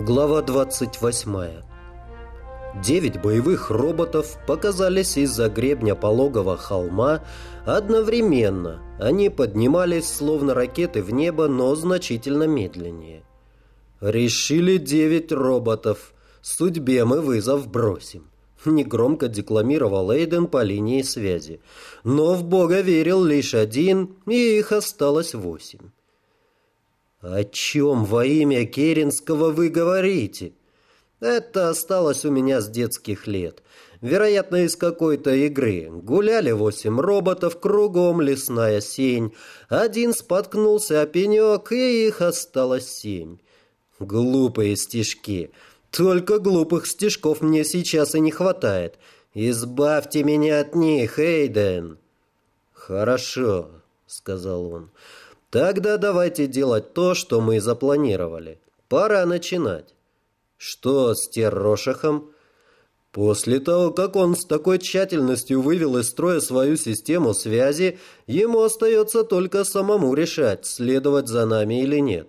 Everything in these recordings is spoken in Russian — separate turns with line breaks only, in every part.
Глава 28 Девять боевых роботов показались из-за гребня пологого холма одновременно. Они поднимались, словно ракеты в небо, но значительно медленнее. «Решили девять роботов. Судьбе мы вызов бросим», — негромко декламировал Эйден по линии связи. Но в Бога верил лишь один, и их осталось восемь. «О чем во имя Керенского вы говорите?» Это осталось у меня с детских лет. Вероятно, из какой-то игры. Гуляли восемь роботов, кругом лесная сень. Один споткнулся о пенек, и их осталось семь. Глупые стишки. Только глупых стишков мне сейчас и не хватает. Избавьте меня от них, Эйден. Хорошо, сказал он. Тогда давайте делать то, что мы запланировали. Пора начинать. Что с Террошахом? После того, как он с такой тщательностью вывел из строя свою систему связи, ему остается только самому решать, следовать за нами или нет.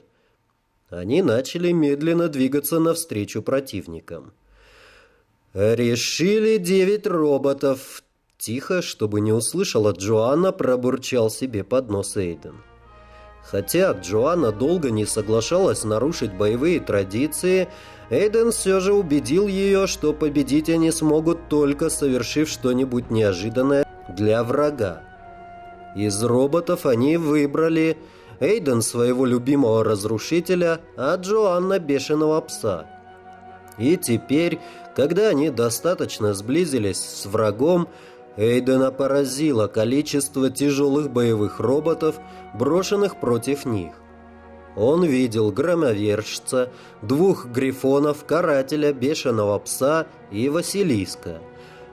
Они начали медленно двигаться навстречу противникам. «Решили девять роботов!» Тихо, чтобы не услышала Джоанна, пробурчал себе под нос Эйден. Хотя Джоанна долго не соглашалась нарушить боевые традиции, Эйден все же убедил ее, что победить они смогут только совершив что-нибудь неожиданное для врага. Из роботов они выбрали Эйден своего любимого разрушителя, а Джоанна бешеного пса. И теперь, когда они достаточно сблизились с врагом, Эйдена поразило количество тяжелых боевых роботов, брошенных против них. Он видел громовержца, двух грифонов, карателя, бешеного пса и Василиска.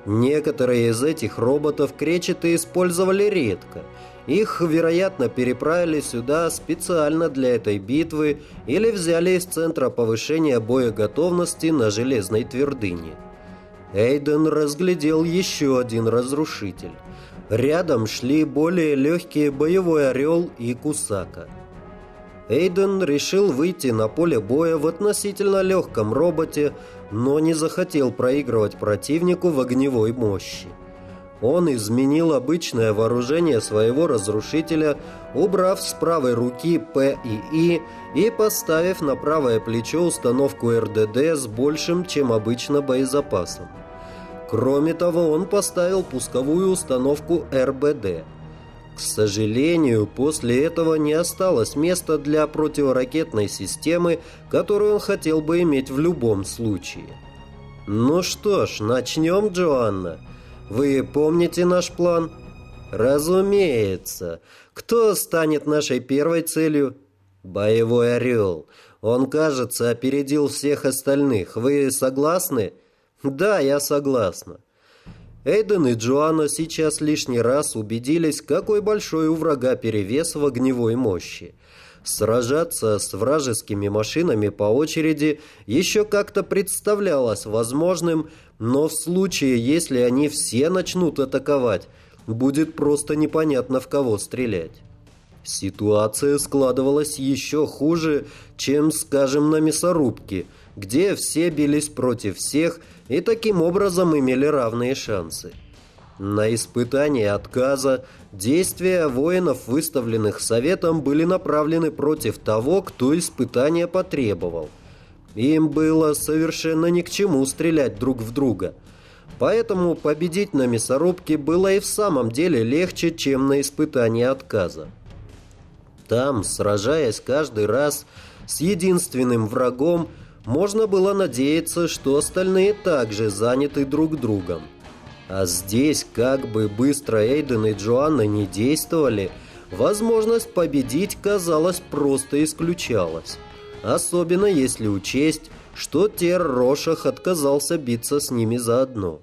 Некоторые из этих роботов кречеты использовали редко. Их, вероятно, переправили сюда специально для этой битвы или взяли из центра повышения боеготовности на железной твердыне. Эйден разглядел еще один разрушитель. Рядом шли более легкие боевой орел и кусака. Эйден решил выйти на поле боя в относительно легком роботе, но не захотел проигрывать противнику в огневой мощи. Он изменил обычное вооружение своего разрушителя, убрав с правой руки П и И и поставив на правое плечо установку РДД с большим, чем обычно, боезапасом. Кроме того, он поставил пусковую установку РБД – к сожалению, после этого не осталось места для противоракетной системы, которую он хотел бы иметь в любом случае. Ну что ж, начнем, Джоанна. Вы помните наш план? Разумеется. Кто станет нашей первой целью? Боевой орел. Он, кажется, опередил всех остальных. Вы согласны? Да, я согласна. Эйден и Джоанна сейчас лишний раз убедились, какой большой у врага перевес в огневой мощи. Сражаться с вражескими машинами по очереди еще как-то представлялось возможным, но в случае, если они все начнут атаковать, будет просто непонятно в кого стрелять. Ситуация складывалась еще хуже, чем, скажем, на мясорубке, где все бились против всех – и таким образом имели равные шансы. На испытание отказа действия воинов, выставленных Советом, были направлены против того, кто испытание потребовал. Им было совершенно ни к чему стрелять друг в друга. Поэтому победить на мясорубке было и в самом деле легче, чем на испытании отказа. Там, сражаясь каждый раз с единственным врагом, можно было надеяться, что остальные также заняты друг другом. А здесь, как бы быстро Эйден и Джоанна не действовали, возможность победить, казалось, просто исключалась. Особенно если учесть, что Тер Рошах отказался биться с ними заодно.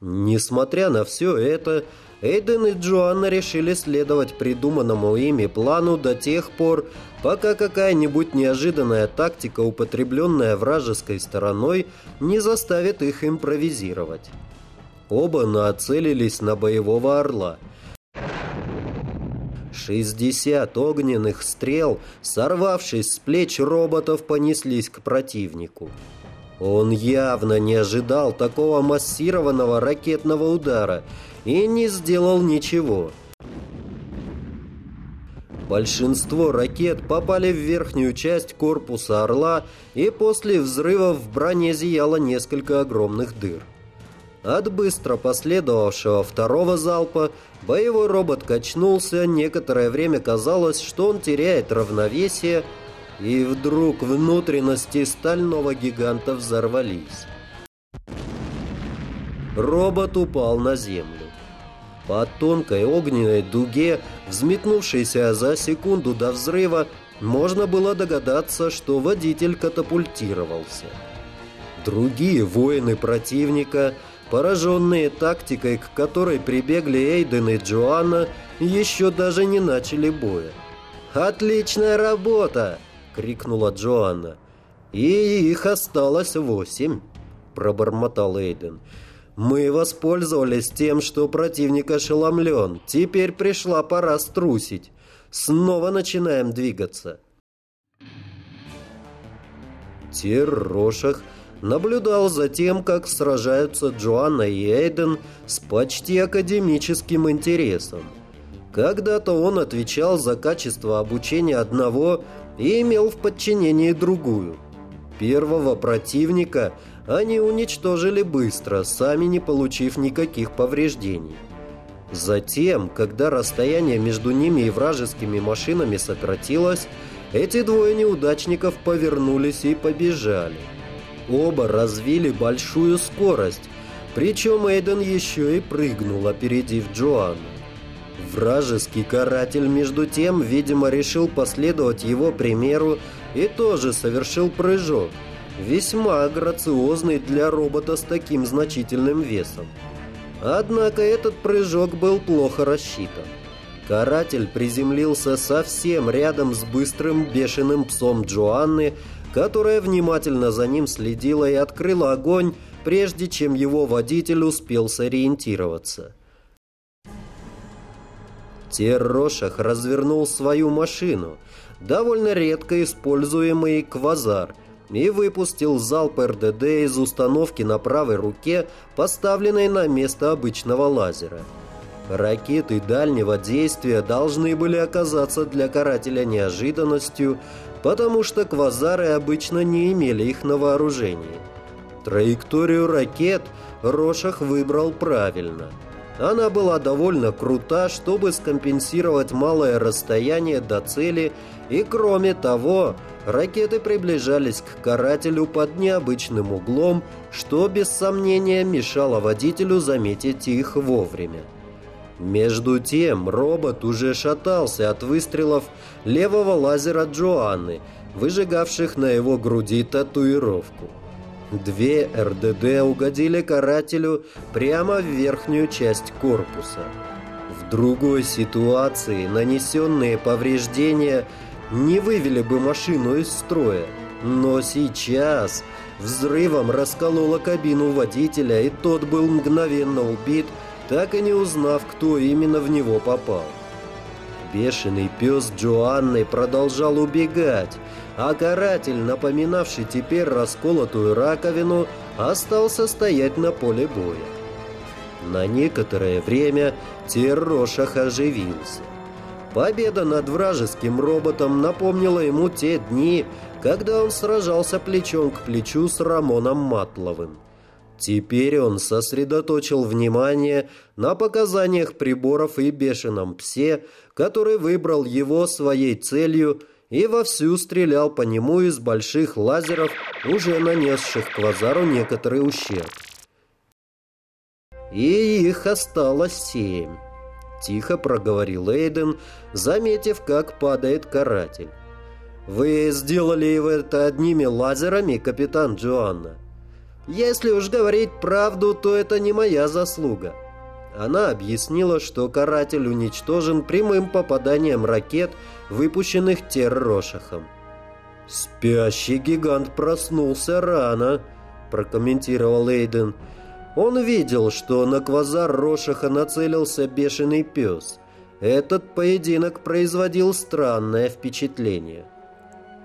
Несмотря на все это, Эйден и Джоанна решили следовать придуманному ими плану до тех пор, пока какая-нибудь неожиданная тактика, употребленная вражеской стороной, не заставит их импровизировать. Оба нацелились на боевого орла. Шестьдесят огненных стрел, сорвавшись с плеч роботов, понеслись к противнику. Он явно не ожидал такого массированного ракетного удара и не сделал ничего. Большинство ракет попали в верхнюю часть корпуса «Орла», и после взрывов в броне зияло несколько огромных дыр. От быстро последовавшего второго залпа боевой робот качнулся, некоторое время казалось, что он теряет равновесие, и вдруг внутренности стального гиганта взорвались. Робот упал на землю. По тонкой огненной дуге, взметнувшейся за секунду до взрыва, можно было догадаться, что водитель катапультировался. Другие воины противника – пораженные тактикой, к которой прибегли Эйден и Джоанна, еще даже не начали боя. «Отличная работа!» — крикнула Джоанна. «И их осталось восемь», — пробормотал Эйден. «Мы воспользовались тем, что противник ошеломлен. Теперь пришла пора струсить. Снова начинаем двигаться». Тир Рошах наблюдал за тем, как сражаются Джоанна и Эйден с почти академическим интересом. Когда-то он отвечал за качество обучения одного и имел в подчинении другую. Первого противника они уничтожили быстро, сами не получив никаких повреждений. Затем, когда расстояние между ними и вражескими машинами сократилось, эти двое неудачников повернулись и побежали. Оба развили большую скорость, причем Эйден еще и прыгнул, опередив Джоанну. Вражеский каратель, между тем, видимо, решил последовать его примеру и тоже совершил прыжок, весьма грациозный для робота с таким значительным весом. Однако этот прыжок был плохо рассчитан. Каратель приземлился совсем рядом с быстрым бешеным псом Джоанны, которая внимательно за ним следила и открыла огонь, прежде чем его водитель успел сориентироваться. Террошах развернул свою машину, довольно редко используемый квазар, и выпустил залп РДД из установки на правой руке, поставленной на место обычного лазера. Ракеты дальнего действия должны были оказаться для карателя неожиданностью, потому что квазары обычно не имели их на вооружении. Траекторию ракет Рошах выбрал правильно. Она была довольно крута, чтобы скомпенсировать малое расстояние до цели, и кроме того, ракеты приближались к карателю под необычным углом, что без сомнения мешало водителю заметить их вовремя. Между тем робот уже шатался от выстрелов левого лазера Джоанны, выжигавших на его груди татуировку. Две РДД угодили карателю прямо в верхнюю часть корпуса. В другой ситуации нанесенные повреждения не вывели бы машину из строя, но сейчас взрывом расколола кабину водителя, и тот был мгновенно убит – так и не узнав, кто именно в него попал. Бешеный пес Джоанны продолжал убегать, а каратель, напоминавший теперь расколотую раковину, остался стоять на поле боя. На некоторое время Террошах оживился. Победа над вражеским роботом напомнила ему те дни, когда он сражался плечом к плечу с Рамоном Матловым. Теперь он сосредоточил внимание на показаниях приборов и бешеном псе, который выбрал его своей целью и вовсю стрелял по нему из больших лазеров, уже нанесших Квазару некоторый ущерб. И их осталось семь. Тихо проговорил Эйден, заметив, как падает каратель. «Вы сделали это одними лазерами, капитан Джоанна?» Если уж говорить правду, то это не моя заслуга. Она объяснила, что каратель уничтожен прямым попаданием ракет, выпущенных Террошахом. «Спящий гигант проснулся рано», – прокомментировал Эйден. Он видел, что на квазар Рошаха нацелился бешеный пес. этот поединок производил странное впечатление.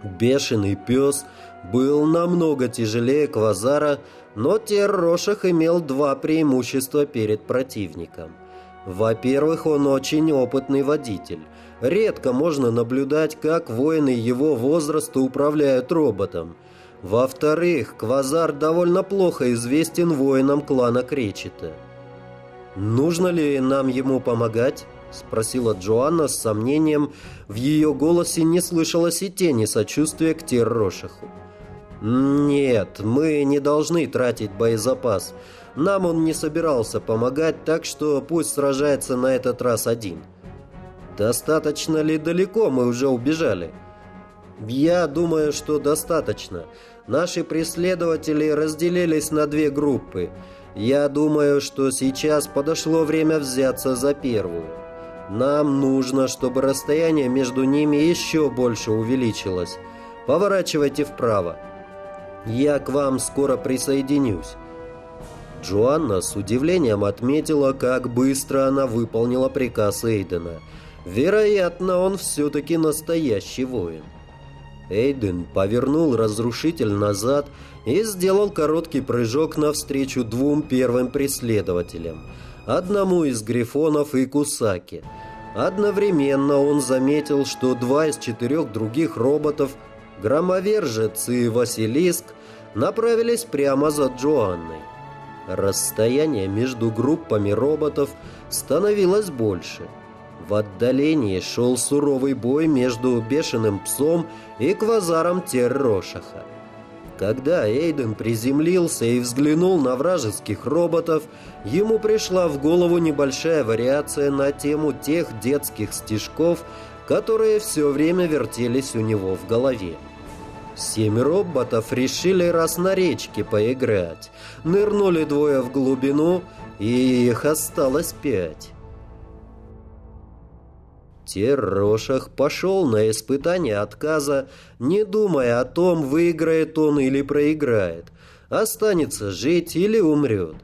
Бешеный пес был намного тяжелее Квазара, но Террошах имел два преимущества перед противником. Во-первых, он очень опытный водитель. Редко можно наблюдать, как воины его возраста управляют роботом. Во-вторых, Квазар довольно плохо известен воинам клана Кречета. «Нужно ли нам ему помогать?» — спросила Джоанна с сомнением. В ее голосе не слышалось и тени сочувствия к Террошаху. «Нет, мы не должны тратить боезапас. Нам он не собирался помогать, так что пусть сражается на этот раз один». «Достаточно ли далеко мы уже убежали?» «Я думаю, что достаточно. Наши преследователи разделились на две группы. Я думаю, что сейчас подошло время взяться за первую. Нам нужно, чтобы расстояние между ними еще больше увеличилось. Поворачивайте вправо. Я к вам скоро присоединюсь». Джоанна с удивлением отметила, как быстро она выполнила приказ Эйдена. Вероятно, он все-таки настоящий воин. Эйден повернул разрушитель назад и сделал короткий прыжок навстречу двум первым преследователям, одному из грифонов и Кусаки. Одновременно он заметил, что два из четырех других роботов, Громовержец и Василиск, направились прямо за Джоанной. Расстояние между группами роботов становилось больше – в отдалении шел суровый бой между бешеным псом и квазаром Террошаха. Когда Эйден приземлился и взглянул на вражеских роботов, ему пришла в голову небольшая вариация на тему тех детских стишков, которые все время вертелись у него в голове. Семь роботов решили раз на речке поиграть. Нырнули двое в глубину, и их осталось пять. Терошах пошел на испытание отказа, не думая о том, выиграет он или проиграет, останется жить или умрет.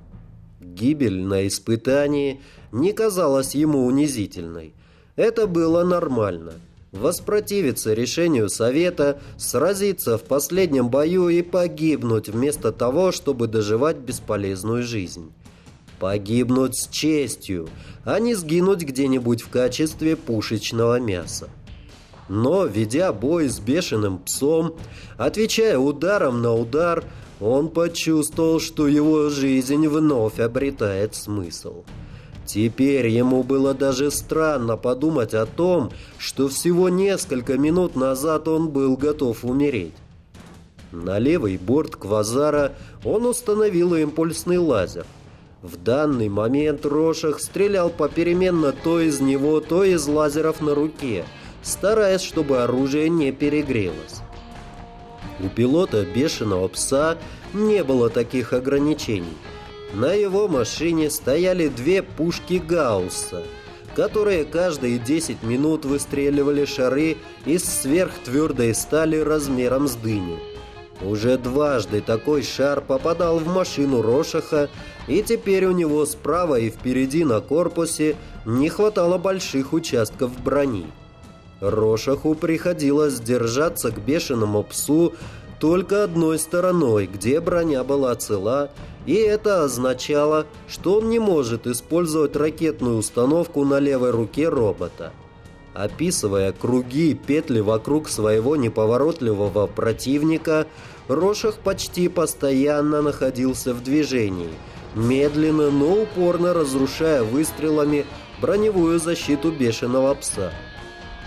Гибель на испытании не казалась ему унизительной. Это было нормально. Воспротивиться решению совета, сразиться в последнем бою и погибнуть вместо того, чтобы доживать бесполезную жизнь. Погибнуть с честью, а не сгинуть где-нибудь в качестве пушечного мяса. Но, ведя бой с бешеным псом, отвечая ударом на удар, он почувствовал, что его жизнь вновь обретает смысл. Теперь ему было даже странно подумать о том, что всего несколько минут назад он был готов умереть. На левый борт Квазара он установил импульсный лазер – в данный момент Рошах стрелял попеременно то из него, то из лазеров на руке, стараясь, чтобы оружие не перегрелось. У пилота бешеного пса не было таких ограничений. На его машине стояли две пушки Гаусса, которые каждые 10 минут выстреливали шары из сверхтвердой стали размером с дыню. Уже дважды такой шар попадал в машину Рошаха, и теперь у него справа и впереди на корпусе не хватало больших участков брони. Рошаху приходилось держаться к бешеному псу только одной стороной, где броня была цела, и это означало, что он не может использовать ракетную установку на левой руке робота. Описывая круги и петли вокруг своего неповоротливого противника, Рошах почти постоянно находился в движении, медленно, но упорно разрушая выстрелами броневую защиту бешеного пса.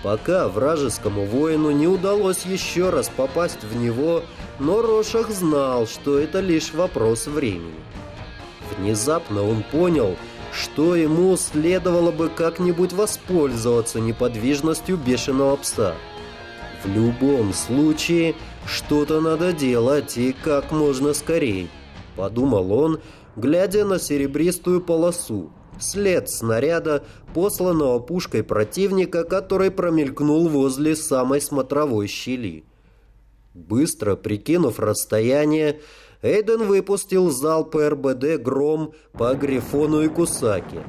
Пока вражескому воину не удалось еще раз попасть в него, но Рошах знал, что это лишь вопрос времени. Внезапно он понял, что ему следовало бы как-нибудь воспользоваться неподвижностью бешеного пса. В любом случае, что-то надо делать и как можно скорее, подумал он, глядя на серебристую полосу, след снаряда, посланного пушкой противника, который промелькнул возле самой смотровой щели. Быстро прикинув расстояние, Эйден выпустил залп РБД «Гром» по Грифону и Кусаке.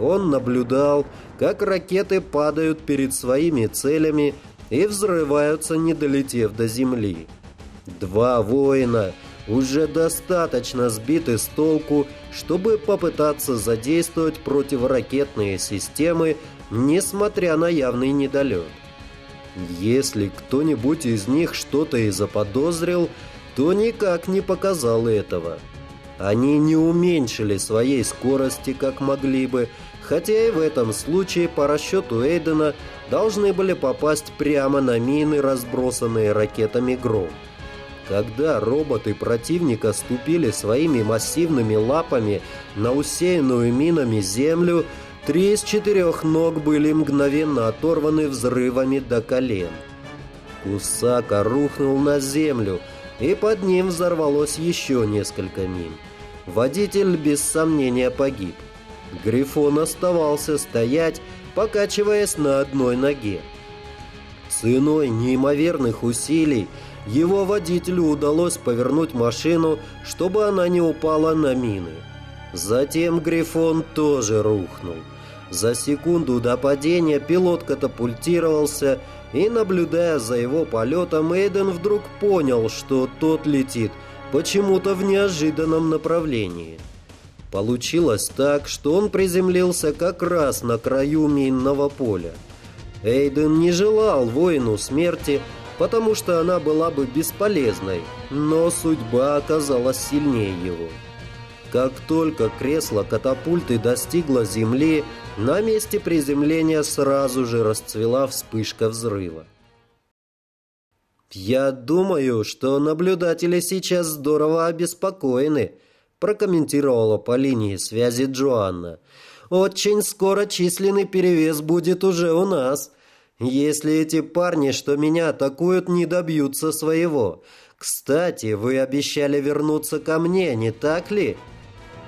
Он наблюдал, как ракеты падают перед своими целями и взрываются, не долетев до земли. Два воина уже достаточно сбиты с толку, чтобы попытаться задействовать противоракетные системы, несмотря на явный недолет. Если кто-нибудь из них что-то и заподозрил, то никак не показал этого. Они не уменьшили своей скорости, как могли бы, хотя и в этом случае по расчету Эйдена должны были попасть прямо на мины, разбросанные ракетами «Гром». Когда роботы противника ступили своими массивными лапами на усеянную минами землю, три из четырех ног были мгновенно оторваны взрывами до колен. Кусака рухнул на землю, и под ним взорвалось еще несколько мин. Водитель без сомнения погиб. Грифон оставался стоять, покачиваясь на одной ноге. Ценой неимоверных усилий его водителю удалось повернуть машину, чтобы она не упала на мины. Затем Грифон тоже рухнул. За секунду до падения пилот катапультировался, и, наблюдая за его полетом, Эйден вдруг понял, что тот летит почему-то в неожиданном направлении. Получилось так, что он приземлился как раз на краю минного поля. Эйден не желал воину смерти, потому что она была бы бесполезной, но судьба оказалась сильнее его. Как только кресло катапульты достигло земли, на месте приземления сразу же расцвела вспышка взрыва. «Я думаю, что наблюдатели сейчас здорово обеспокоены», прокомментировала по линии связи Джоанна. «Очень скоро численный перевес будет уже у нас. Если эти парни, что меня атакуют, не добьются своего. Кстати, вы обещали вернуться ко мне, не так ли?»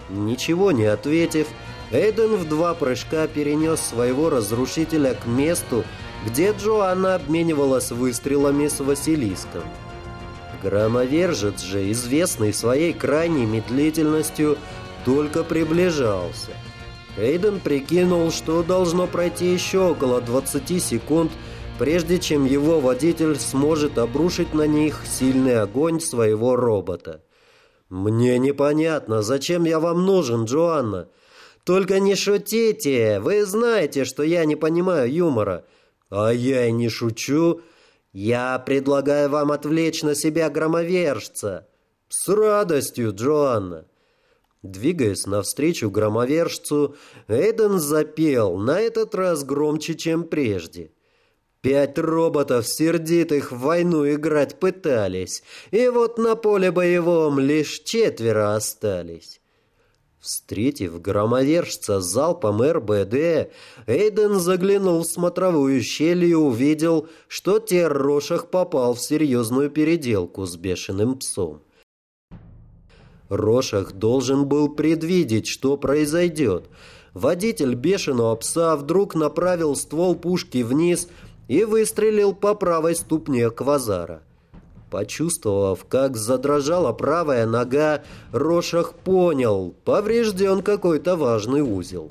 Ничего не ответив, Эйден в два прыжка перенес своего разрушителя к месту, где Джоанна обменивалась выстрелами с Василиском. Громовержец же, известный своей крайней медлительностью, только приближался – Эйден прикинул, что должно пройти еще около 20 секунд, прежде чем его водитель сможет обрушить на них сильный огонь своего робота. «Мне непонятно, зачем я вам нужен, Джоанна?» «Только не шутите! Вы знаете, что я не понимаю юмора!» «А я и не шучу!» «Я предлагаю вам отвлечь на себя громовержца!» «С радостью, Джоанна!» Двигаясь навстречу громовержцу, Эйден запел, на этот раз громче, чем прежде. Пять роботов сердитых в войну играть пытались, и вот на поле боевом лишь четверо остались. Встретив громовержца залпом РБД, Эйден заглянул в смотровую щель и увидел, что Террошах попал в серьезную переделку с бешеным псом. Рошах должен был предвидеть, что произойдет. Водитель бешеного пса вдруг направил ствол пушки вниз и выстрелил по правой ступне квазара. Почувствовав, как задрожала правая нога, Рошах понял, поврежден какой-то важный узел.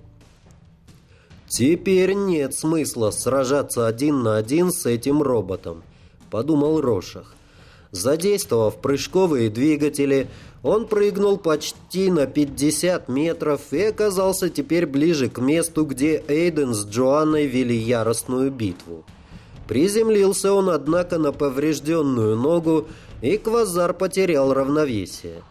«Теперь нет смысла сражаться один на один с этим роботом», — подумал Рошах. Задействовав прыжковые двигатели, он прыгнул почти на 50 метров и оказался теперь ближе к месту, где Эйден с Джоанной вели яростную битву. Приземлился он, однако, на поврежденную ногу, и Квазар потерял равновесие.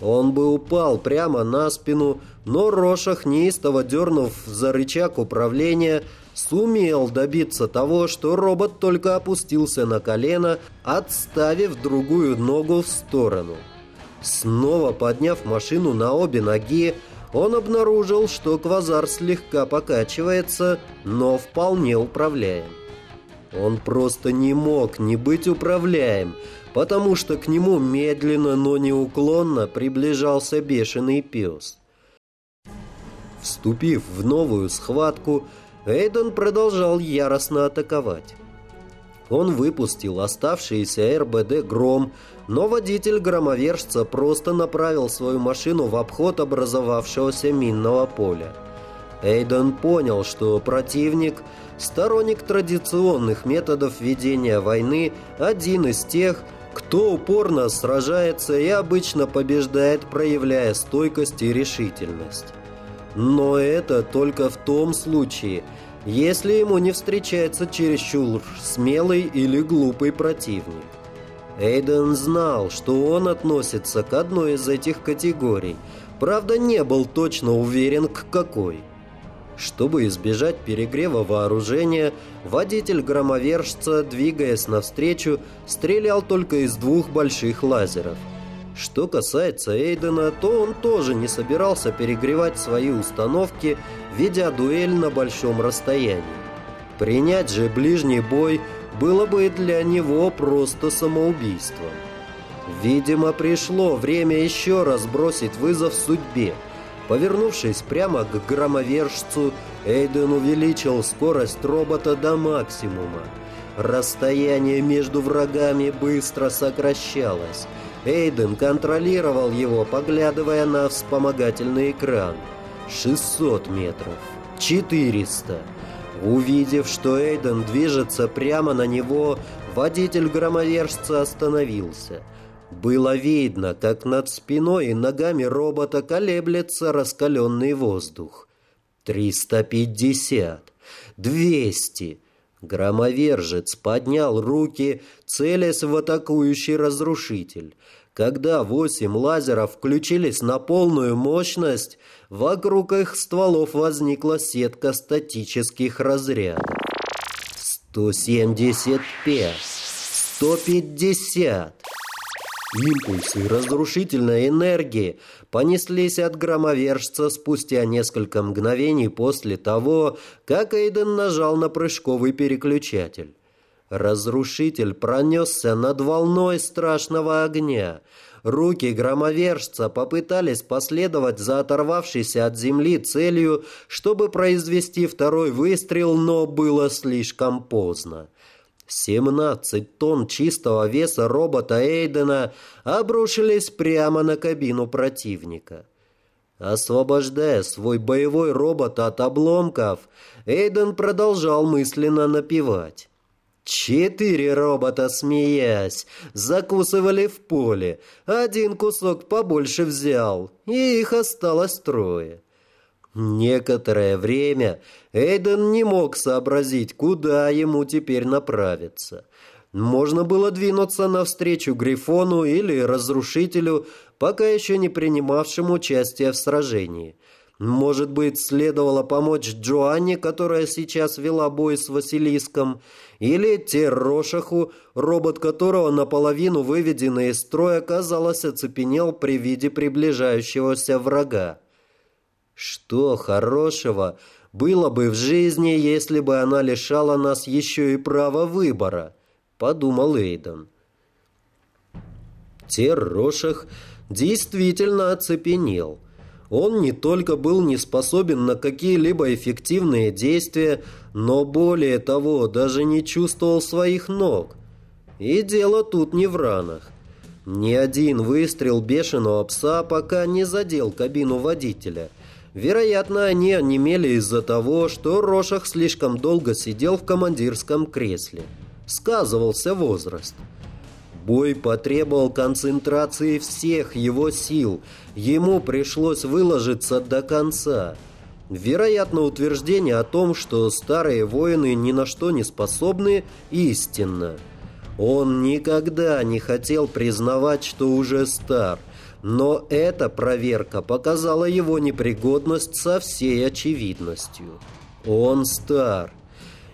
Он бы упал прямо на спину, но Рошах, неистово дернув за рычаг управления, сумел добиться того, что робот только опустился на колено, отставив другую ногу в сторону. Снова подняв машину на обе ноги, он обнаружил, что квазар слегка покачивается, но вполне управляем. Он просто не мог не быть управляем, потому что к нему медленно, но неуклонно приближался бешеный пес. Вступив в новую схватку, Эйден продолжал яростно атаковать. Он выпустил оставшийся РБД «Гром», но водитель громовержца просто направил свою машину в обход образовавшегося минного поля. Эйден понял, что противник – сторонник традиционных методов ведения войны, один из тех, кто упорно сражается и обычно побеждает, проявляя стойкость и решительность. Но это только в том случае, если ему не встречается чересчур смелый или глупый противник. Эйден знал, что он относится к одной из этих категорий, правда не был точно уверен к какой. Чтобы избежать перегрева вооружения, водитель громовержца, двигаясь навстречу, стрелял только из двух больших лазеров. Что касается Эйдена, то он тоже не собирался перегревать свои установки, ведя дуэль на большом расстоянии. Принять же ближний бой было бы для него просто самоубийством. Видимо, пришло время еще раз бросить вызов судьбе – Повернувшись прямо к громовержцу, Эйден увеличил скорость робота до максимума. Расстояние между врагами быстро сокращалось. Эйден контролировал его, поглядывая на вспомогательный экран. 600 метров. 400. Увидев, что Эйден движется прямо на него, водитель громовержца остановился – было видно, как над спиной и ногами робота колеблется раскаленный воздух. «Триста пятьдесят! Двести!» Громовержец поднял руки, целясь в атакующий разрушитель. Когда восемь лазеров включились на полную мощность, вокруг их стволов возникла сетка статических разрядов. «Сто семьдесят пять! Сто пятьдесят!» Импульсы разрушительной энергии понеслись от громовержца спустя несколько мгновений после того, как Эйден нажал на прыжковый переключатель. Разрушитель пронесся над волной страшного огня. Руки громовержца попытались последовать за оторвавшейся от земли целью, чтобы произвести второй выстрел, но было слишком поздно. 17 тонн чистого веса робота Эйдена обрушились прямо на кабину противника. Освобождая свой боевой робот от обломков, Эйден продолжал мысленно напевать. Четыре робота, смеясь, закусывали в поле. Один кусок побольше взял, и их осталось трое. Некоторое время Эйден не мог сообразить, куда ему теперь направиться. Можно было двинуться навстречу Грифону или Разрушителю, пока еще не принимавшему участие в сражении. Может быть, следовало помочь Джоанне, которая сейчас вела бой с Василиском, или Террошаху, робот которого наполовину выведенный из строя, казалось, оцепенел при виде приближающегося врага. Что хорошего было бы в жизни, если бы она лишала нас еще и права выбора, подумал Эйден. Террошах действительно оцепенел. Он не только был не способен на какие-либо эффективные действия, но более того, даже не чувствовал своих ног. И дело тут не в ранах. Ни один выстрел бешеного пса пока не задел кабину водителя – Вероятно, они онемели из-за того, что Рошах слишком долго сидел в командирском кресле. Сказывался возраст. Бой потребовал концентрации всех его сил. Ему пришлось выложиться до конца. Вероятно, утверждение о том, что старые воины ни на что не способны, истинно. Он никогда не хотел признавать, что уже стар. Но эта проверка показала его непригодность со всей очевидностью. Он стар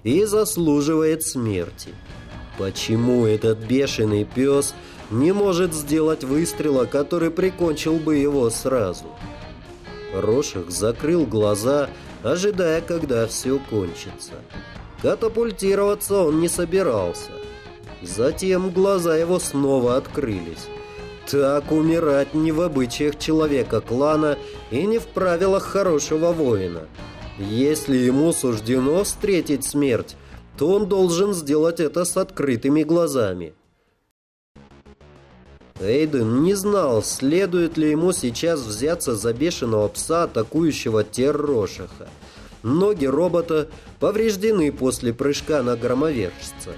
и заслуживает смерти. Почему этот бешеный пес не может сделать выстрела, который прикончил бы его сразу? Роших закрыл глаза, ожидая, когда все кончится. Катапультироваться он не собирался. Затем глаза его снова открылись. Так умирать не в обычаях человека клана и не в правилах хорошего воина. Если ему суждено встретить смерть, то он должен сделать это с открытыми глазами. Эйден не знал, следует ли ему сейчас взяться за бешеного пса, атакующего Террошиха. Ноги робота повреждены после прыжка на громовержца.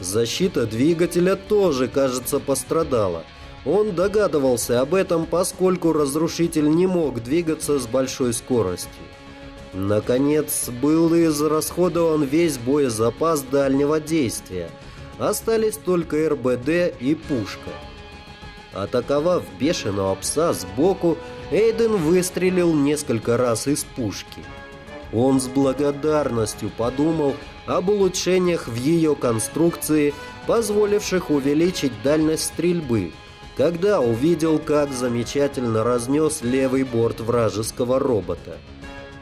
Защита двигателя тоже, кажется, пострадала. Он догадывался об этом, поскольку разрушитель не мог двигаться с большой скоростью. Наконец, был израсходован весь боезапас дальнего действия. Остались только РБД и пушка. Атаковав бешеного пса сбоку, Эйден выстрелил несколько раз из пушки. Он с благодарностью подумал об улучшениях в ее конструкции, позволивших увеличить дальность стрельбы, когда увидел, как замечательно разнес левый борт вражеского робота.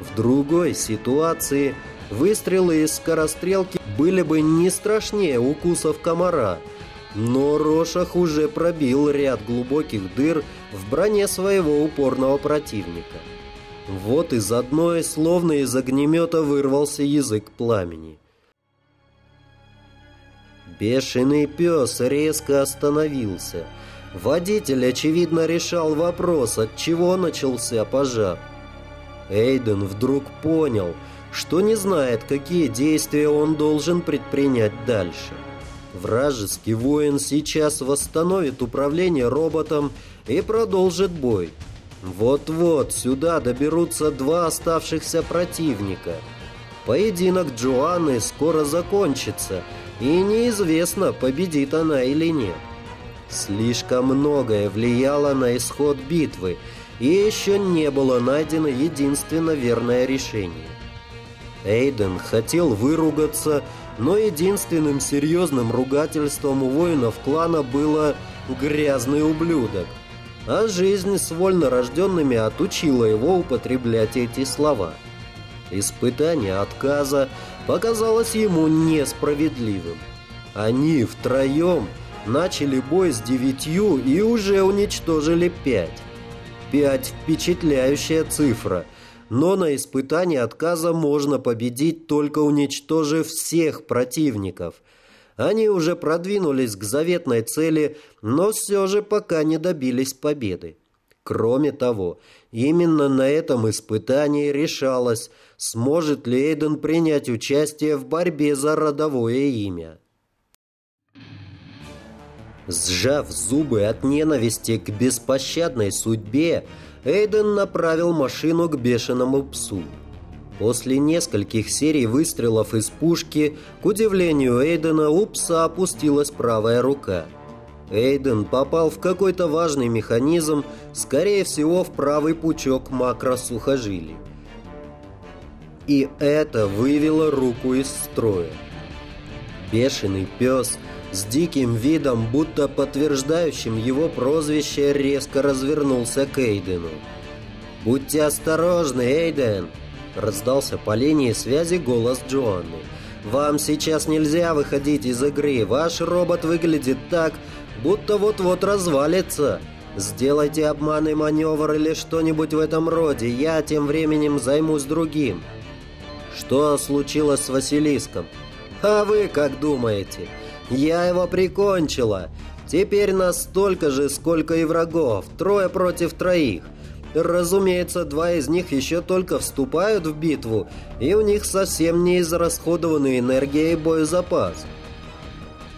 В другой ситуации выстрелы из скорострелки были бы не страшнее укусов комара, но Рошах уже пробил ряд глубоких дыр в броне своего упорного противника. Вот из одной, словно из огнемета, вырвался язык пламени. Бешеный пес резко остановился. Водитель, очевидно, решал вопрос, от чего начался пожар. Эйден вдруг понял, что не знает, какие действия он должен предпринять дальше. Вражеский воин сейчас восстановит управление роботом и продолжит бой. Вот-вот сюда доберутся два оставшихся противника. Поединок Джоанны скоро закончится, и неизвестно, победит она или нет. Слишком многое влияло на исход битвы, и еще не было найдено единственно верное решение. Эйден хотел выругаться, но единственным серьезным ругательством у воинов клана было «грязный ублюдок», а жизнь с вольнорожденными отучила его употреблять эти слова. Испытание отказа показалось ему несправедливым. Они втроем начали бой с девятью и уже уничтожили пять. Пять – впечатляющая цифра, но на испытании отказа можно победить, только уничтожив всех противников. Они уже продвинулись к заветной цели, но все же пока не добились победы. Кроме того, именно на этом испытании решалось, сможет ли Эйден принять участие в борьбе за родовое имя. Сжав зубы от ненависти к беспощадной судьбе, Эйден направил машину к бешеному псу. После нескольких серий выстрелов из пушки, к удивлению Эйдена, у пса опустилась правая рука. Эйден попал в какой-то важный механизм, скорее всего, в правый пучок макросухожилий. И это вывело руку из строя. Бешеный пес – с диким видом, будто подтверждающим его прозвище, резко развернулся к Эйдену. «Будьте осторожны, Эйден!» – раздался по линии связи голос Джоанны. «Вам сейчас нельзя выходить из игры. Ваш робот выглядит так, будто вот-вот развалится. Сделайте обманный маневр или что-нибудь в этом роде. Я тем временем займусь другим». «Что случилось с Василиском?» «А вы как думаете?» Я его прикончила. Теперь нас столько же, сколько и врагов. Трое против троих. Разумеется, два из них еще только вступают в битву, и у них совсем не израсходованы энергия и боезапас.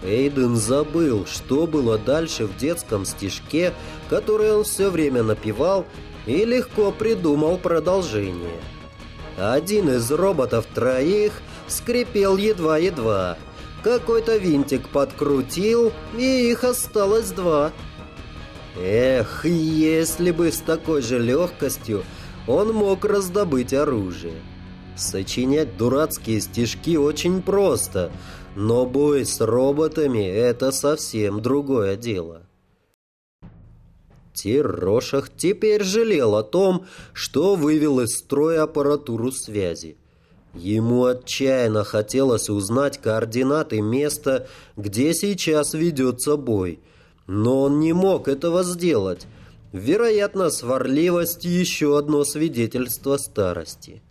Эйден забыл, что было дальше в детском стишке, который он все время напевал, и легко придумал продолжение. Один из роботов троих скрипел едва-едва, какой-то винтик подкрутил, и их осталось два. Эх, если бы с такой же легкостью он мог раздобыть оружие. Сочинять дурацкие стишки очень просто, но бой с роботами – это совсем другое дело. Тирошах теперь жалел о том, что вывел из строя аппаратуру связи. Ему отчаянно хотелось узнать координаты места, где сейчас ведется бой. Но он не мог этого сделать. Вероятно, сварливость – еще одно свидетельство старости.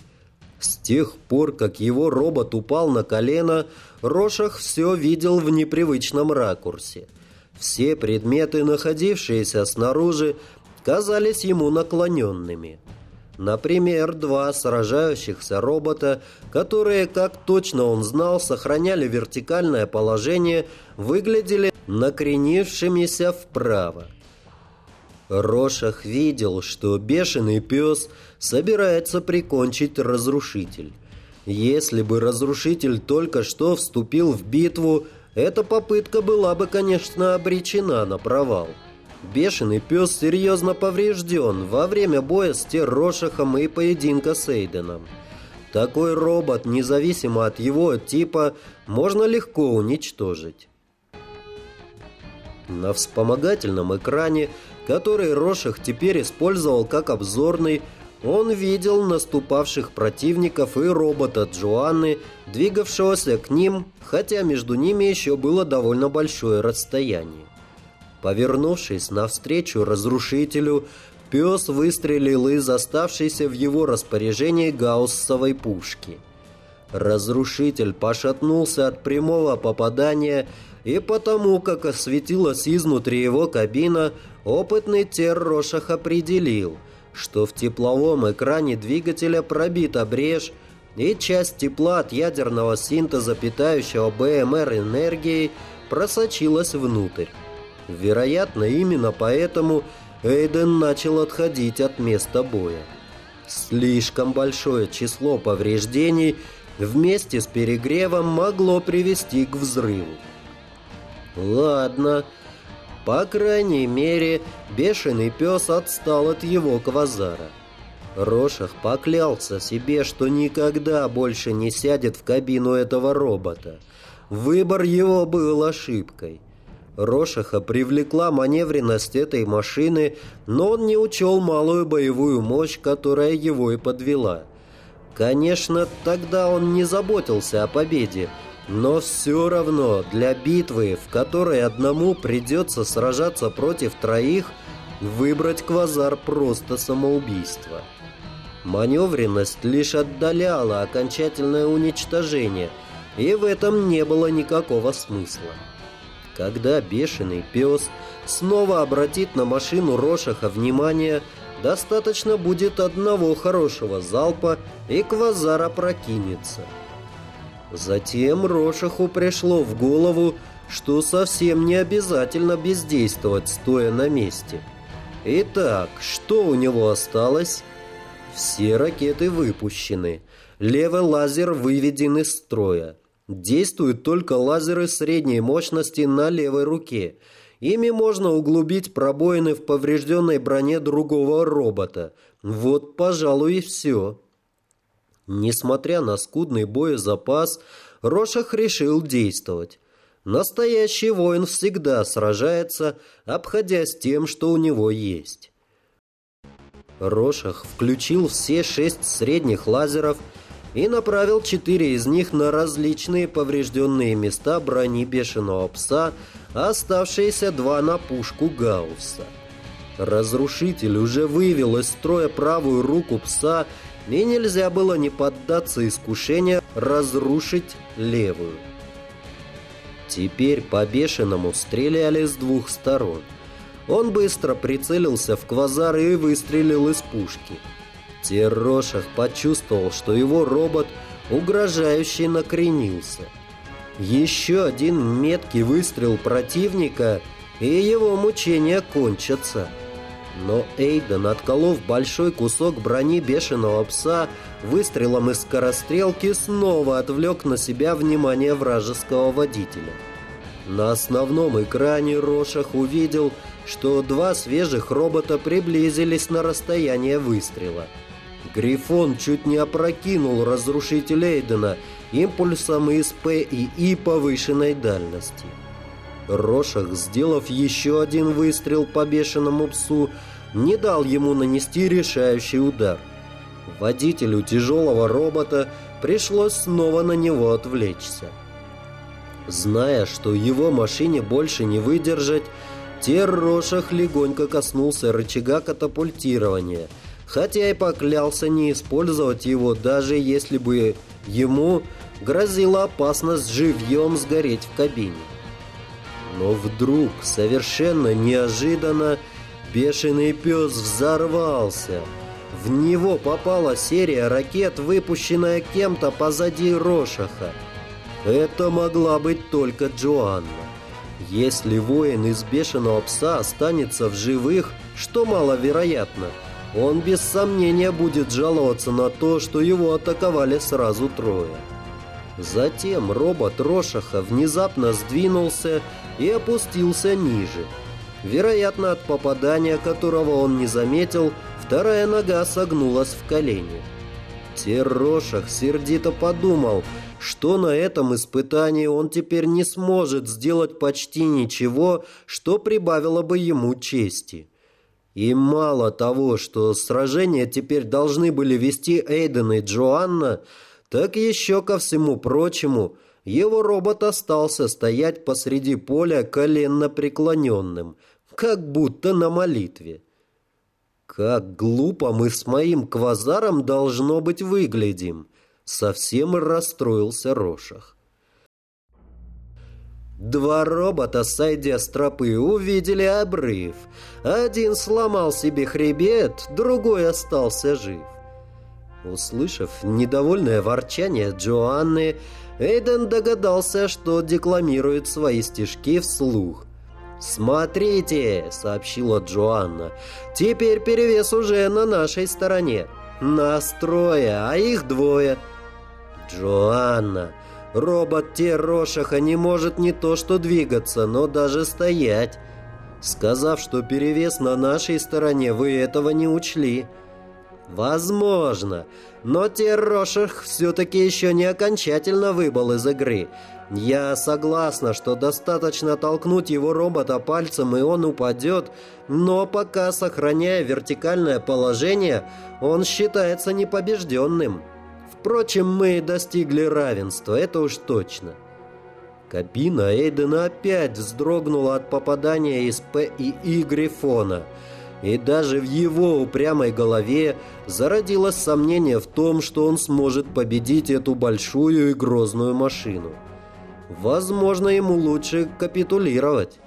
С тех пор, как его робот упал на колено, Рошах все видел в непривычном ракурсе. Все предметы, находившиеся снаружи, казались ему наклоненными – Например, два сражающихся робота, которые, как точно он знал, сохраняли вертикальное положение, выглядели накренившимися вправо. Рошах видел, что бешеный пес собирается прикончить разрушитель. Если бы разрушитель только что вступил в битву, эта попытка была бы, конечно, обречена на провал. Бешеный пес серьезно поврежден во время боя с Террошахом и поединка с Эйденом. Такой робот, независимо от его типа, можно легко уничтожить. На вспомогательном экране, который Рошах теперь использовал как обзорный, он видел наступавших противников и робота Джоанны, двигавшегося к ним, хотя между ними еще было довольно большое расстояние. Повернувшись навстречу разрушителю, пес выстрелил из оставшейся в его распоряжении гауссовой пушки. Разрушитель пошатнулся от прямого попадания, и потому, как осветилась изнутри его кабина, опытный Террошах определил – что в тепловом экране двигателя пробита брешь, и часть тепла от ядерного синтеза, питающего БМР энергией, просочилась внутрь. Вероятно, именно поэтому Эйден начал отходить от места боя. Слишком большое число повреждений вместе с перегревом могло привести к взрыву. «Ладно», по крайней мере, бешеный пес отстал от его квазара. Рошах поклялся себе, что никогда больше не сядет в кабину этого робота. Выбор его был ошибкой. Рошаха привлекла маневренность этой машины, но он не учел малую боевую мощь, которая его и подвела. Конечно, тогда он не заботился о победе, но все равно для битвы, в которой одному придется сражаться против троих, выбрать квазар просто самоубийство. Маневренность лишь отдаляла окончательное уничтожение, и в этом не было никакого смысла. Когда бешеный пес снова обратит на машину Рошаха внимание, достаточно будет одного хорошего залпа, и квазар опрокинется – Затем Рошаху пришло в голову, что совсем не обязательно бездействовать, стоя на месте. Итак, что у него осталось? Все ракеты выпущены. Левый лазер выведен из строя. Действуют только лазеры средней мощности на левой руке. Ими можно углубить пробоины в поврежденной броне другого робота. Вот, пожалуй, и все. Несмотря на скудный боезапас, Рошах решил действовать. Настоящий воин всегда сражается, обходясь тем, что у него есть. Рошах включил все шесть средних лазеров и направил четыре из них на различные поврежденные места брони бешеного пса, оставшиеся два на пушку Гаусса. Разрушитель уже вывел из строя правую руку пса и нельзя было не поддаться искушению разрушить левую. Теперь по бешеному стреляли с двух сторон. Он быстро прицелился в квазар и выстрелил из пушки. Терошах почувствовал, что его робот угрожающе накренился. Еще один меткий выстрел противника, и его мучения кончатся. Но Эйден, отколов большой кусок брони бешеного пса, выстрелом из скорострелки снова отвлек на себя внимание вражеского водителя. На основном экране Рошах увидел, что два свежих робота приблизились на расстояние выстрела. Грифон чуть не опрокинул разрушитель Эйдена импульсом из П и И повышенной дальности. Рошах, сделав еще один выстрел по бешеному псу, не дал ему нанести решающий удар. Водителю тяжелого робота пришлось снова на него отвлечься. Зная, что его машине больше не выдержать, Террошах легонько коснулся рычага катапультирования, хотя и поклялся не использовать его, даже если бы ему грозила опасность живьем сгореть в кабине. Но вдруг, совершенно неожиданно, бешеный пес взорвался. В него попала серия ракет, выпущенная кем-то позади Рошаха. Это могла быть только Джоанна. Если воин из бешеного пса останется в живых, что маловероятно, он без сомнения будет жаловаться на то, что его атаковали сразу трое. Затем робот Рошаха внезапно сдвинулся и опустился ниже. Вероятно, от попадания, которого он не заметил, вторая нога согнулась в колени. Терошах сердито подумал, что на этом испытании он теперь не сможет сделать почти ничего, что прибавило бы ему чести. И мало того, что сражения теперь должны были вести Эйден и Джоанна, так еще ко всему прочему, его робот остался стоять посреди поля коленно преклоненным, как будто на молитве. Как глупо мы с моим квазаром должно быть выглядим. Совсем расстроился Рошах. Два робота, сойдя с тропы, увидели обрыв. Один сломал себе хребет, другой остался жив. Услышав недовольное ворчание Джоанны, Эйден догадался, что декламирует свои стишки вслух. «Смотрите», — сообщила Джоанна, — «теперь перевес уже на нашей стороне. Нас трое, а их двое». «Джоанна, робот Терошаха не может не то что двигаться, но даже стоять». Сказав, что перевес на нашей стороне, вы этого не учли. Возможно, но Терошах все-таки еще не окончательно выбыл из игры. Я согласна, что достаточно толкнуть его робота пальцем, и он упадет, но пока, сохраняя вертикальное положение, он считается непобежденным. Впрочем, мы достигли равенства, это уж точно. Кабина Эйдена опять вздрогнула от попадания из П и И Грифона – и даже в его упрямой голове зародилось сомнение в том, что он сможет победить эту большую и грозную машину. Возможно, ему лучше капитулировать.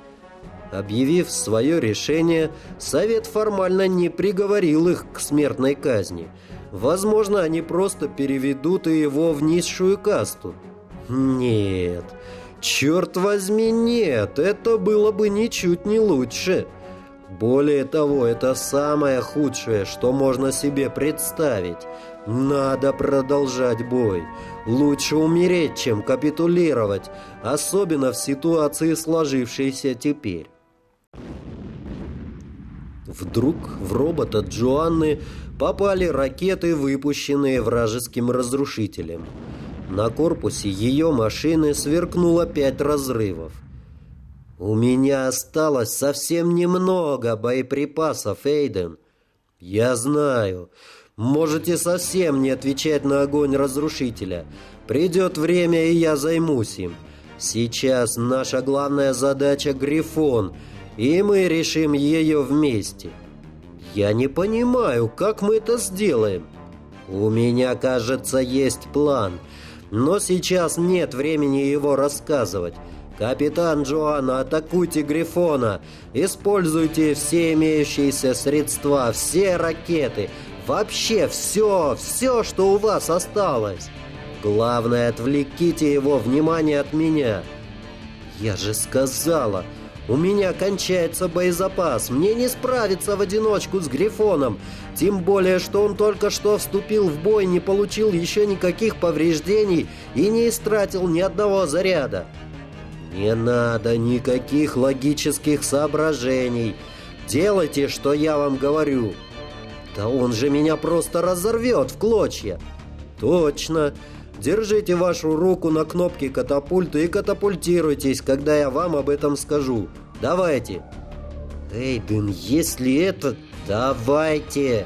Объявив свое решение, Совет формально не приговорил их к смертной казни. Возможно, они просто переведут его в низшую касту. Нет, черт возьми, нет, это было бы ничуть не лучше. Более того, это самое худшее, что можно себе представить. Надо продолжать бой. Лучше умереть, чем капитулировать, особенно в ситуации, сложившейся теперь. Вдруг в робота Джоанны попали ракеты, выпущенные вражеским разрушителем. На корпусе ее машины сверкнуло пять разрывов. «У меня осталось совсем немного боеприпасов, Эйден. Я знаю. Можете совсем не отвечать на огонь разрушителя. Придет время, и я займусь им. Сейчас наша главная задача — Грифон, и мы решим ее вместе. Я не понимаю, как мы это сделаем. У меня, кажется, есть план, но сейчас нет времени его рассказывать». «Капитан Джоанна, атакуйте Грифона! Используйте все имеющиеся средства, все ракеты, вообще все, все, что у вас осталось! Главное, отвлеките его внимание от меня!» «Я же сказала!» У меня кончается боезапас. Мне не справиться в одиночку с Грифоном. Тем более, что он только что вступил в бой, не получил еще никаких повреждений и не истратил ни одного заряда. «Не надо никаких логических соображений. Делайте, что я вам говорю». «Да он же меня просто разорвет в клочья». «Точно. Держите вашу руку на кнопке катапульта и катапультируйтесь, когда я вам об этом скажу. Давайте». «Эйден, если это... Давайте!»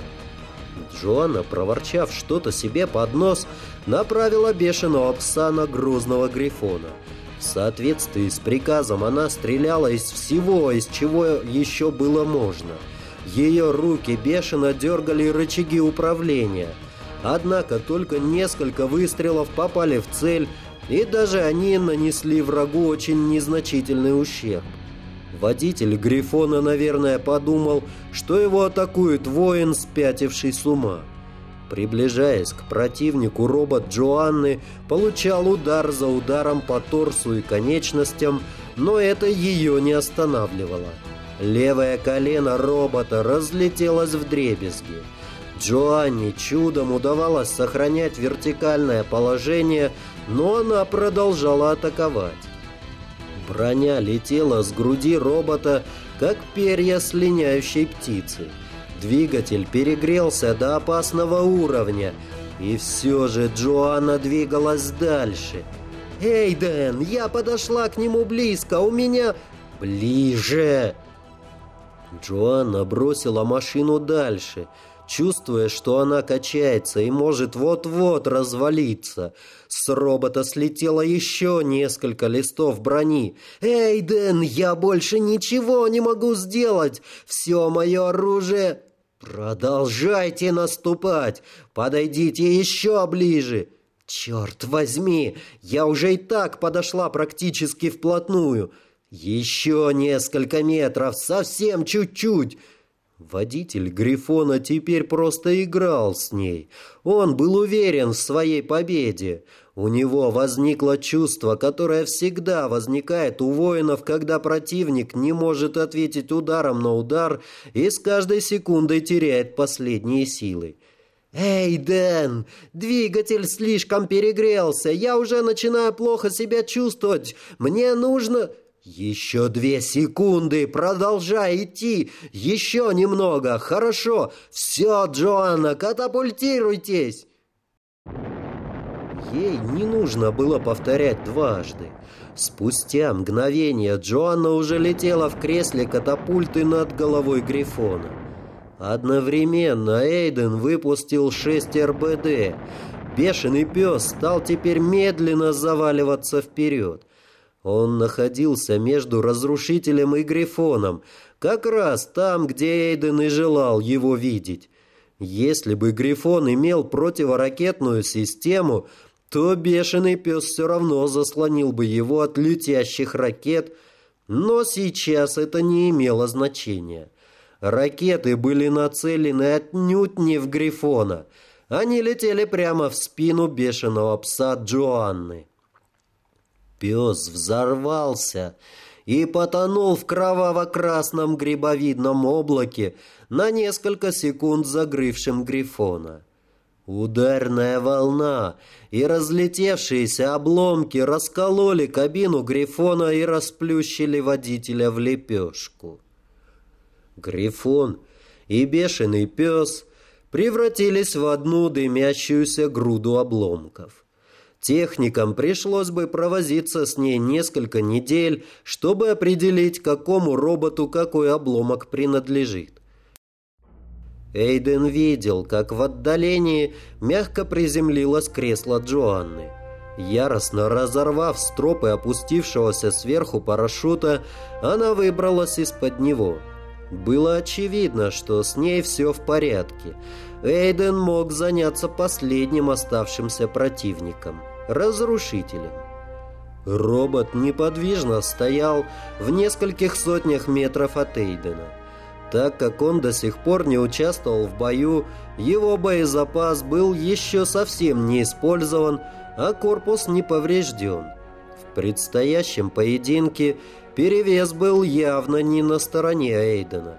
Джоанна, проворчав что-то себе под нос, направила бешеного пса на грозного грифона – в соответствии с приказом она стреляла из всего, из чего еще было можно. Ее руки бешено дергали рычаги управления. Однако только несколько выстрелов попали в цель, и даже они нанесли врагу очень незначительный ущерб. Водитель Грифона, наверное, подумал, что его атакует воин, спятивший с ума. Приближаясь к противнику, робот Джоанны получал удар за ударом по торсу и конечностям, но это ее не останавливало. Левое колено робота разлетелось в дребезги. Джоанне чудом удавалось сохранять вертикальное положение, но она продолжала атаковать. Броня летела с груди робота, как перья слиняющей птицы. Двигатель перегрелся до опасного уровня, и все же Джоанна двигалась дальше. «Эй, Дэн, я подошла к нему близко, у меня...» «Ближе!» Джоанна бросила машину дальше, чувствуя, что она качается и может вот-вот развалиться. С робота слетело еще несколько листов брони. «Эй, Дэн, я больше ничего не могу сделать! Все мое оружие...» «Продолжайте наступать! Подойдите еще ближе!» «Черт возьми! Я уже и так подошла практически вплотную!» «Еще несколько метров, совсем чуть-чуть!» Водитель Грифона теперь просто играл с ней. Он был уверен в своей победе. У него возникло чувство, которое всегда возникает у воинов, когда противник не может ответить ударом на удар и с каждой секундой теряет последние силы. «Эй, Дэн, двигатель слишком перегрелся, я уже начинаю плохо себя чувствовать, мне нужно...» «Еще две секунды! Продолжай идти! Еще немного! Хорошо! Все, Джоанна, катапультируйтесь!» Ей не нужно было повторять дважды. Спустя мгновение Джоанна уже летела в кресле катапульты над головой Грифона. Одновременно Эйден выпустил 6 РБД. Бешеный пес стал теперь медленно заваливаться вперед. Он находился между разрушителем и Грифоном, как раз там, где Эйден и желал его видеть. Если бы Грифон имел противоракетную систему, то бешеный пес все равно заслонил бы его от летящих ракет, но сейчас это не имело значения. Ракеты были нацелены отнюдь не в Грифона. Они летели прямо в спину бешеного пса Джоанны. Пес взорвался и потонул в кроваво-красном грибовидном облаке, на несколько секунд загрывшем Грифона. Ударная волна и разлетевшиеся обломки раскололи кабину Грифона и расплющили водителя в лепешку. Грифон и бешеный пес превратились в одну дымящуюся груду обломков. Техникам пришлось бы провозиться с ней несколько недель, чтобы определить, какому роботу какой обломок принадлежит. Эйден видел, как в отдалении мягко приземлилось кресло Джоанны. Яростно разорвав стропы опустившегося сверху парашюта, она выбралась из-под него. Было очевидно, что с ней все в порядке. Эйден мог заняться последним оставшимся противником разрушителем. Робот неподвижно стоял в нескольких сотнях метров от Эйдена. Так как он до сих пор не участвовал в бою, его боезапас был еще совсем не использован, а корпус не поврежден. В предстоящем поединке перевес был явно не на стороне Эйдена.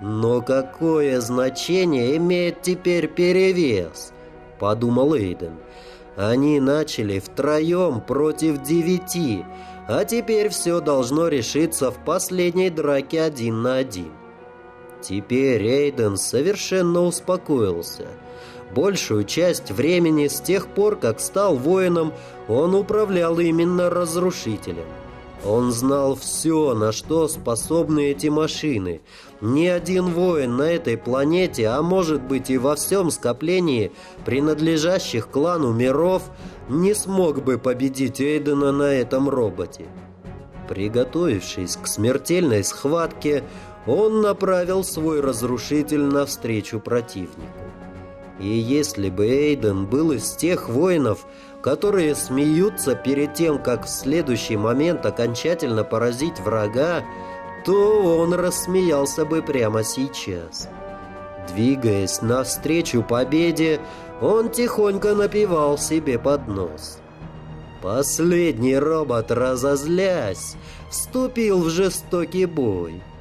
«Но какое значение имеет теперь перевес?» – подумал Эйден. Они начали втроем против девяти, а теперь все должно решиться в последней драке один на один. Теперь Эйден совершенно успокоился. Большую часть времени с тех пор, как стал воином, он управлял именно разрушителем. Он знал все, на что способны эти машины. Ни один воин на этой планете, а может быть и во всем скоплении, принадлежащих клану миров, не смог бы победить Эйдена на этом роботе. Приготовившись к смертельной схватке, он направил свой разрушитель навстречу противнику. И если бы Эйден был из тех воинов, которые смеются перед тем, как в следующий момент окончательно поразить врага, то он рассмеялся бы прямо сейчас. Двигаясь навстречу победе, он тихонько напевал себе под нос. Последний робот, разозлясь, вступил в жестокий бой –